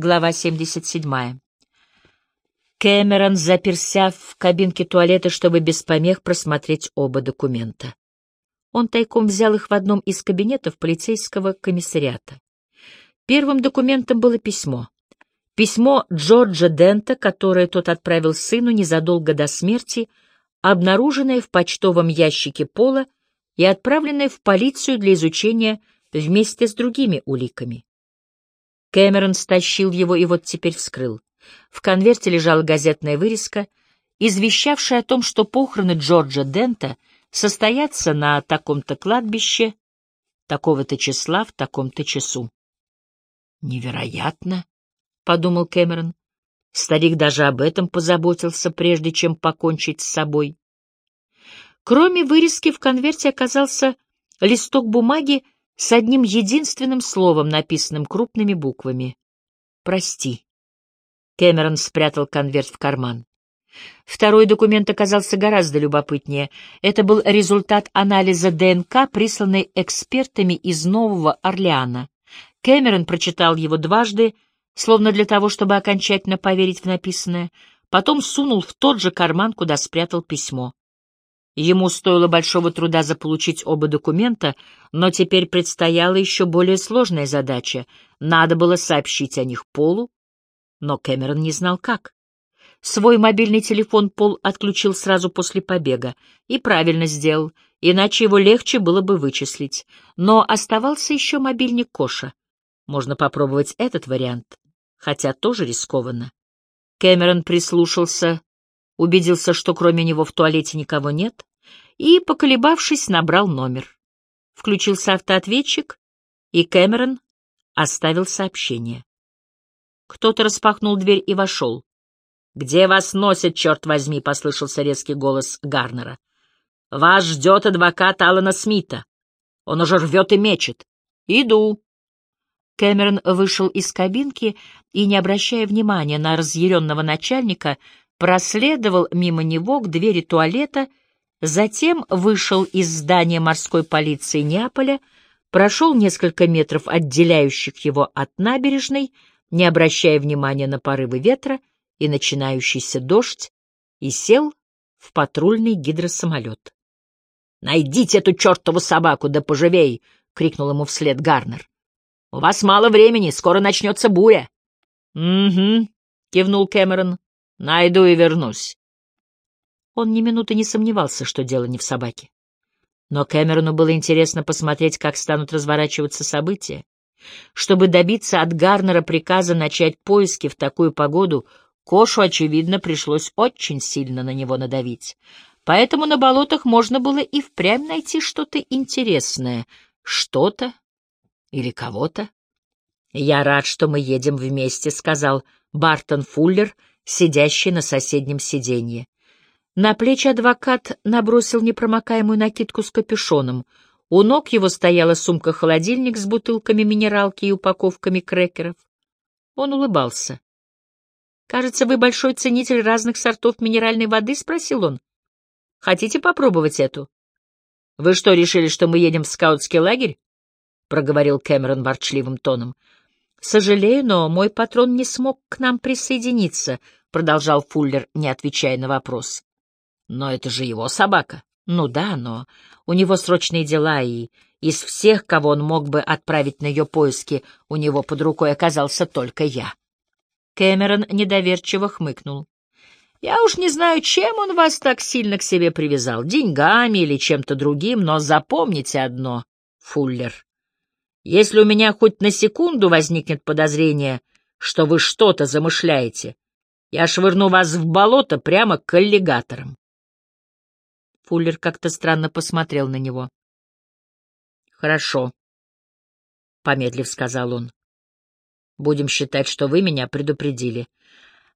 Глава 77. Кэмерон заперся в кабинке туалета, чтобы без помех просмотреть оба документа. Он тайком взял их в одном из кабинетов полицейского комиссариата. Первым документом было письмо. Письмо Джорджа Дента, которое тот отправил сыну незадолго до смерти, обнаруженное в почтовом ящике Пола и отправленное в полицию для изучения вместе с другими уликами. Кэмерон стащил его и вот теперь вскрыл. В конверте лежала газетная вырезка, извещавшая о том, что похороны Джорджа Дента состоятся на таком-то кладбище, такого-то числа, в таком-то часу. «Невероятно!» — подумал Кэмерон. Старик даже об этом позаботился, прежде чем покончить с собой. Кроме вырезки в конверте оказался листок бумаги с одним единственным словом, написанным крупными буквами. «Прости». Кэмерон спрятал конверт в карман. Второй документ оказался гораздо любопытнее. Это был результат анализа ДНК, присланный экспертами из Нового Орлеана. Кэмерон прочитал его дважды, словно для того, чтобы окончательно поверить в написанное, потом сунул в тот же карман, куда спрятал письмо. Ему стоило большого труда заполучить оба документа, но теперь предстояла еще более сложная задача. Надо было сообщить о них Полу, но Кэмерон не знал как. Свой мобильный телефон Пол отключил сразу после побега. И правильно сделал, иначе его легче было бы вычислить. Но оставался еще мобильник Коша. Можно попробовать этот вариант, хотя тоже рискованно. Кэмерон прислушался, убедился, что кроме него в туалете никого нет, и, поколебавшись, набрал номер. Включился автоответчик, и Кэмерон оставил сообщение. Кто-то распахнул дверь и вошел. «Где вас носит, черт возьми?» — послышался резкий голос Гарнера. «Вас ждет адвокат Алана Смита. Он уже рвет и мечет. Иду». Кэмерон вышел из кабинки и, не обращая внимания на разъяренного начальника, проследовал мимо него к двери туалета Затем вышел из здания морской полиции Неаполя, прошел несколько метров, отделяющих его от набережной, не обращая внимания на порывы ветра и начинающийся дождь, и сел в патрульный гидросамолет. «Найдите эту чертову собаку, да поживей!» — крикнул ему вслед Гарнер. «У вас мало времени, скоро начнется буря». «Угу», — кивнул Кэмерон. «Найду и вернусь». Он ни минуты не сомневался, что дело не в собаке. Но Кэмерону было интересно посмотреть, как станут разворачиваться события. Чтобы добиться от Гарнера приказа начать поиски в такую погоду, Кошу, очевидно, пришлось очень сильно на него надавить. Поэтому на болотах можно было и впрямь найти что-то интересное. Что-то или кого-то. «Я рад, что мы едем вместе», — сказал Бартон Фуллер, сидящий на соседнем сиденье. На плечи адвокат набросил непромокаемую накидку с капюшоном. У ног его стояла сумка-холодильник с бутылками минералки и упаковками крекеров. Он улыбался. «Кажется, вы большой ценитель разных сортов минеральной воды?» — спросил он. «Хотите попробовать эту?» «Вы что, решили, что мы едем в скаутский лагерь?» — проговорил Кэмерон ворчливым тоном. «Сожалею, но мой патрон не смог к нам присоединиться», — продолжал Фуллер, не отвечая на вопрос. Но это же его собака. Ну да, но у него срочные дела, и из всех, кого он мог бы отправить на ее поиски, у него под рукой оказался только я. Кэмерон недоверчиво хмыкнул. Я уж не знаю, чем он вас так сильно к себе привязал, деньгами или чем-то другим, но запомните одно, Фуллер. Если у меня хоть на секунду возникнет подозрение, что вы что-то замышляете, я швырну вас в болото прямо к аллигаторам. Фуллер как-то странно посмотрел на него. «Хорошо», — помедлив сказал он. «Будем считать, что вы меня предупредили.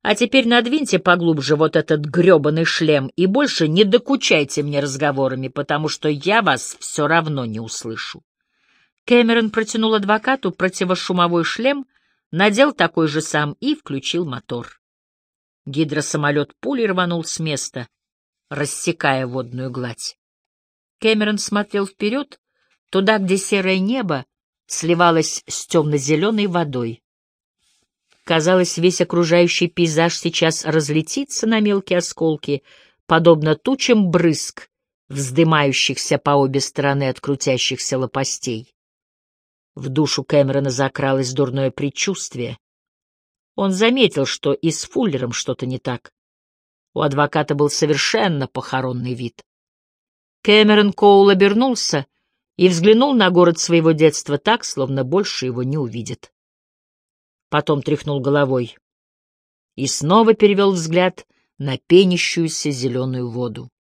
А теперь надвиньте поглубже вот этот грёбаный шлем и больше не докучайте мне разговорами, потому что я вас все равно не услышу». Кэмерон протянул адвокату противошумовой шлем, надел такой же сам и включил мотор. Гидросамолет пулей рванул с места — рассекая водную гладь. Кэмерон смотрел вперед, туда, где серое небо сливалось с темно-зеленой водой. казалось, весь окружающий пейзаж сейчас разлетится на мелкие осколки, подобно тучам брызг, вздымающихся по обе стороны от крутящихся лопастей. В душу Кэмерона закралось дурное предчувствие. Он заметил, что и с Фуллером что-то не так. У адвоката был совершенно похоронный вид. Кэмерон Коул обернулся и взглянул на город своего детства так, словно больше его не увидит. Потом тряхнул головой и снова перевел взгляд на пенящуюся зеленую воду.